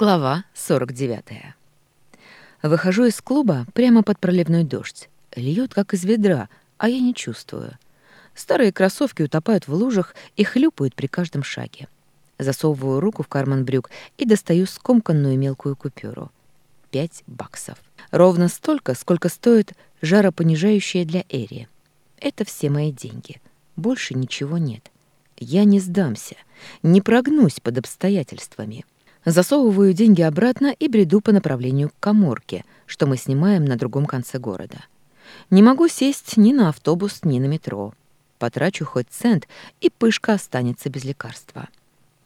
Глава 49. Выхожу из клуба прямо под проливной дождь. Льет, как из ведра, а я не чувствую. Старые кроссовки утопают в лужах и хлюпают при каждом шаге. Засовываю руку в карман брюк и достаю скомканную мелкую купюру. Пять баксов. Ровно столько, сколько стоит жаропонижающее для Эри. Это все мои деньги. Больше ничего нет. Я не сдамся, не прогнусь под обстоятельствами. Засовываю деньги обратно и бреду по направлению к коморке, что мы снимаем на другом конце города. Не могу сесть ни на автобус, ни на метро. Потрачу хоть цент, и пышка останется без лекарства.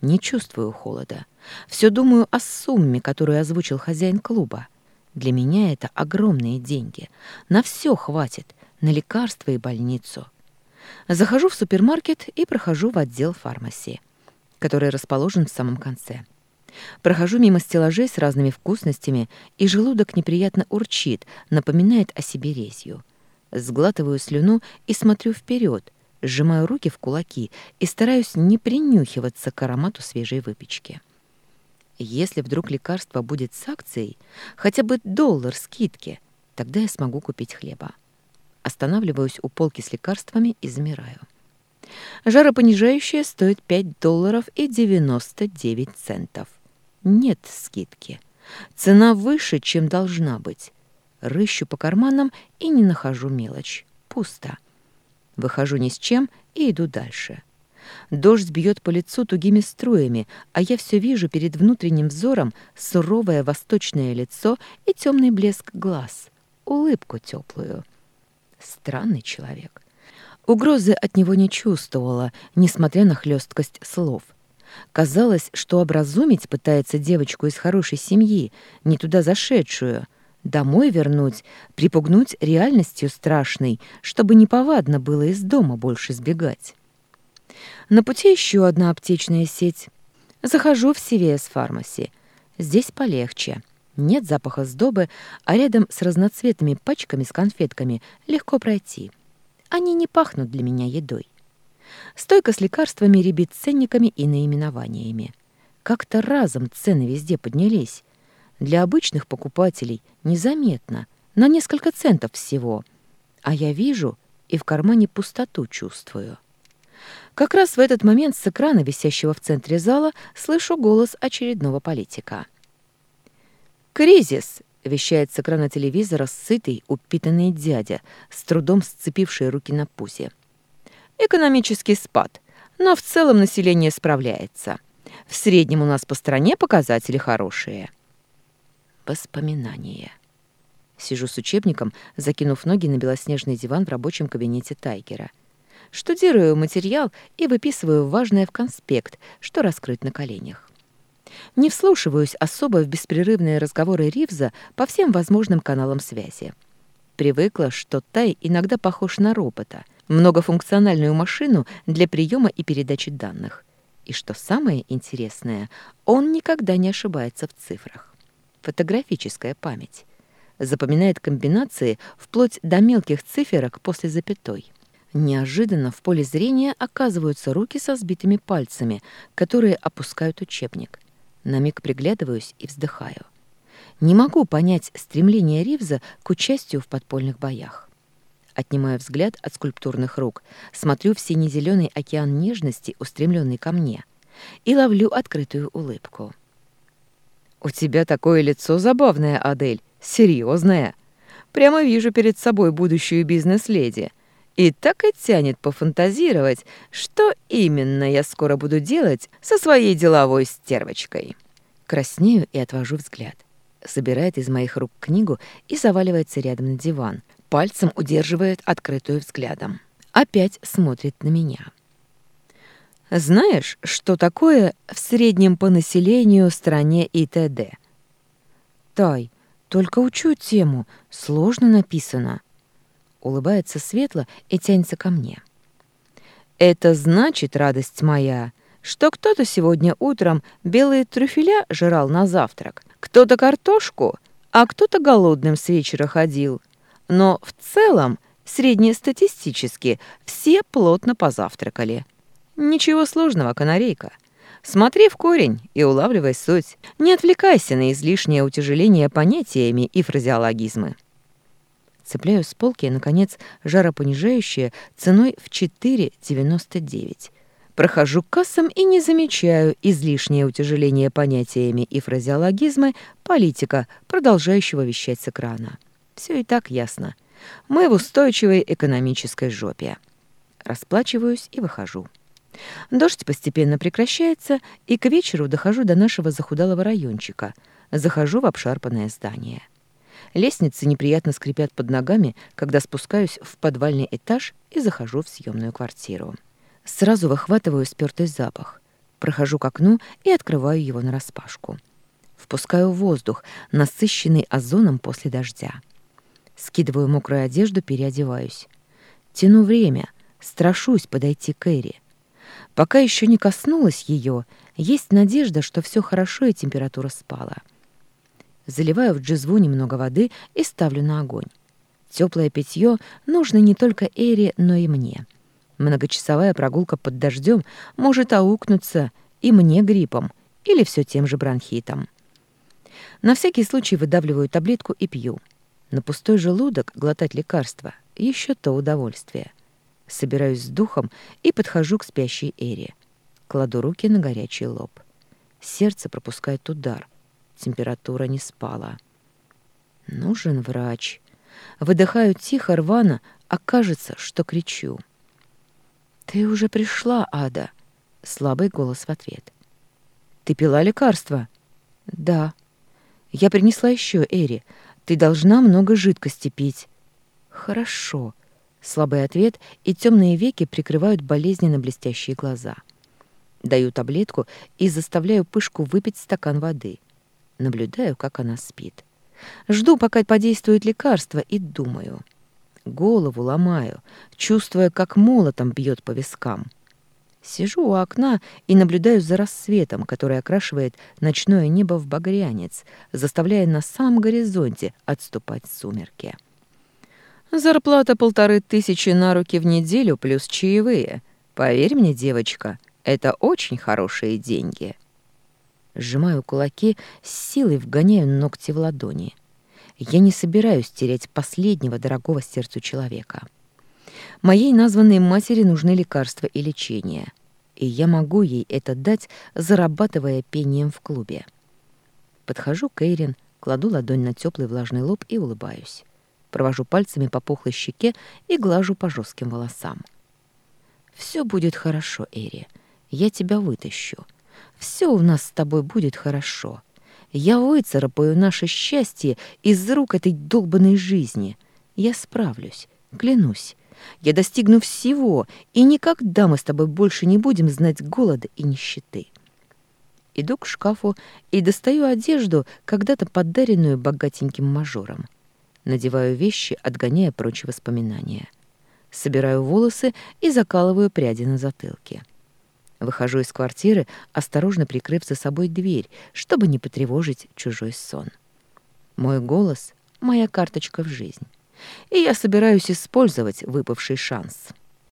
Не чувствую холода. Все думаю о сумме, которую озвучил хозяин клуба. Для меня это огромные деньги. На все хватит. На лекарства и больницу. Захожу в супермаркет и прохожу в отдел фармасии, который расположен в самом конце. Прохожу мимо стеллажей с разными вкусностями, и желудок неприятно урчит, напоминает о себе резью. Сглатываю слюну и смотрю вперед, сжимаю руки в кулаки и стараюсь не принюхиваться к аромату свежей выпечки. Если вдруг лекарство будет с акцией, хотя бы доллар скидки, тогда я смогу купить хлеба. Останавливаюсь у полки с лекарствами и замираю. Жаропонижающее стоит 5 долларов и 99 центов. Нет скидки. Цена выше, чем должна быть. Рыщу по карманам и не нахожу мелочь. Пусто. Выхожу ни с чем и иду дальше. Дождь бьет по лицу тугими струями, а я все вижу перед внутренним взором суровое восточное лицо и темный блеск глаз, улыбку теплую. Странный человек. Угрозы от него не чувствовала, несмотря на хлесткость слов — Казалось, что образумить пытается девочку из хорошей семьи, не туда зашедшую, домой вернуть, припугнуть реальностью страшной, чтобы неповадно было из дома больше сбегать. На пути еще одна аптечная сеть. Захожу в CVS Pharmacy. Здесь полегче. Нет запаха сдобы, а рядом с разноцветными пачками с конфетками легко пройти. Они не пахнут для меня едой. Стойка с лекарствами ребит ценниками и наименованиями. Как-то разом цены везде поднялись. Для обычных покупателей незаметно, на несколько центов всего. А я вижу и в кармане пустоту чувствую. Как раз в этот момент с экрана, висящего в центре зала, слышу голос очередного политика. «Кризис!» — вещает с экрана телевизора сытый, упитанный дядя, с трудом сцепивший руки на пузе. Экономический спад, но в целом население справляется. В среднем у нас по стране показатели хорошие. Воспоминания. Сижу с учебником, закинув ноги на белоснежный диван в рабочем кабинете Тайгера. Штудирую материал и выписываю важное в конспект, что раскрыть на коленях. Не вслушиваюсь особо в беспрерывные разговоры Ривза по всем возможным каналам связи. Привыкла, что Тай иногда похож на робота, многофункциональную машину для приема и передачи данных. И что самое интересное, он никогда не ошибается в цифрах. Фотографическая память. Запоминает комбинации вплоть до мелких циферок после запятой. Неожиданно в поле зрения оказываются руки со сбитыми пальцами, которые опускают учебник. На миг приглядываюсь и вздыхаю. Не могу понять стремление Ривза к участию в подпольных боях. Отнимаю взгляд от скульптурных рук, смотрю в сине-зеленый океан нежности, устремленный ко мне, и ловлю открытую улыбку. «У тебя такое лицо забавное, Адель, серьезное. Прямо вижу перед собой будущую бизнес-леди. И так и тянет пофантазировать, что именно я скоро буду делать со своей деловой стервочкой». Краснею и отвожу взгляд. Собирает из моих рук книгу и заваливается рядом на диван, пальцем удерживает открытую взглядом. Опять смотрит на меня. Знаешь, что такое в среднем по населению стране ИТД? Тай, только учу тему, сложно написано. Улыбается светло и тянется ко мне. Это значит, радость моя, что кто-то сегодня утром белые трюфеля жрал на завтрак, кто-то картошку, а кто-то голодным с вечера ходил — но в целом, среднестатистически, все плотно позавтракали. Ничего сложного, канарейка. Смотри в корень и улавливай суть. Не отвлекайся на излишнее утяжеление понятиями и фразеологизмы. Цепляю с полки, наконец, жаропонижающее ценой в 4,99. Прохожу к кассам и не замечаю излишнее утяжеление понятиями и фразеологизмы политика, продолжающего вещать с экрана. Все и так ясно. Мы в устойчивой экономической жопе. Расплачиваюсь и выхожу. Дождь постепенно прекращается, и к вечеру дохожу до нашего захудалого райончика. Захожу в обшарпанное здание. Лестницы неприятно скрипят под ногами, когда спускаюсь в подвальный этаж и захожу в съемную квартиру. Сразу выхватываю спёртый запах. Прохожу к окну и открываю его нараспашку. Впускаю воздух, насыщенный озоном после дождя. Скидываю мокрую одежду, переодеваюсь. Тяну время, страшусь подойти к Эри. Пока еще не коснулась ее, есть надежда, что все хорошо и температура спала. Заливаю в джезву немного воды и ставлю на огонь. Теплое питье нужно не только Эри, но и мне. Многочасовая прогулка под дождем может аукнуться и мне гриппом, или все тем же бронхитом. На всякий случай выдавливаю таблетку и пью. На пустой желудок глотать лекарство — еще то удовольствие. Собираюсь с духом и подхожу к спящей Эри. Кладу руки на горячий лоб. Сердце пропускает удар. Температура не спала. Нужен врач. Выдыхаю тихо, рвано, а кажется, что кричу. «Ты уже пришла, Ада!» Слабый голос в ответ. «Ты пила лекарство?» «Да». «Я принесла еще, Эри. Ты должна много жидкости пить». «Хорошо». Слабый ответ, и темные веки прикрывают болезненно блестящие глаза. Даю таблетку и заставляю пышку выпить стакан воды. Наблюдаю, как она спит. Жду, пока подействует лекарство, и думаю. Голову ломаю, чувствуя, как молотом бьет по вискам. Сижу у окна и наблюдаю за рассветом, который окрашивает ночное небо в багрянец, заставляя на самом горизонте отступать сумерки. Зарплата полторы тысячи на руки в неделю плюс чаевые. Поверь мне, девочка, это очень хорошие деньги. Сжимаю кулаки, с силой вгоняю ногти в ладони. Я не собираюсь терять последнего дорогого сердцу человека. Моей названной матери нужны лекарства и лечение, и я могу ей это дать, зарабатывая пением в клубе. Подхожу к Эйрин, кладу ладонь на теплый влажный лоб и улыбаюсь. Провожу пальцами по пухлой щеке и глажу по жестким волосам. «Все будет хорошо, Эри. Я тебя вытащу. Все у нас с тобой будет хорошо. Я выцарапаю наше счастье из рук этой долбанной жизни. Я справлюсь, клянусь. Я достигну всего, и никогда мы с тобой больше не будем знать голода и нищеты. Иду к шкафу и достаю одежду, когда-то подаренную богатеньким мажором. Надеваю вещи, отгоняя прочие воспоминания. Собираю волосы и закалываю пряди на затылке. Выхожу из квартиры, осторожно прикрыв за собой дверь, чтобы не потревожить чужой сон. Мой голос — моя карточка в жизнь. И я собираюсь использовать выпавший шанс.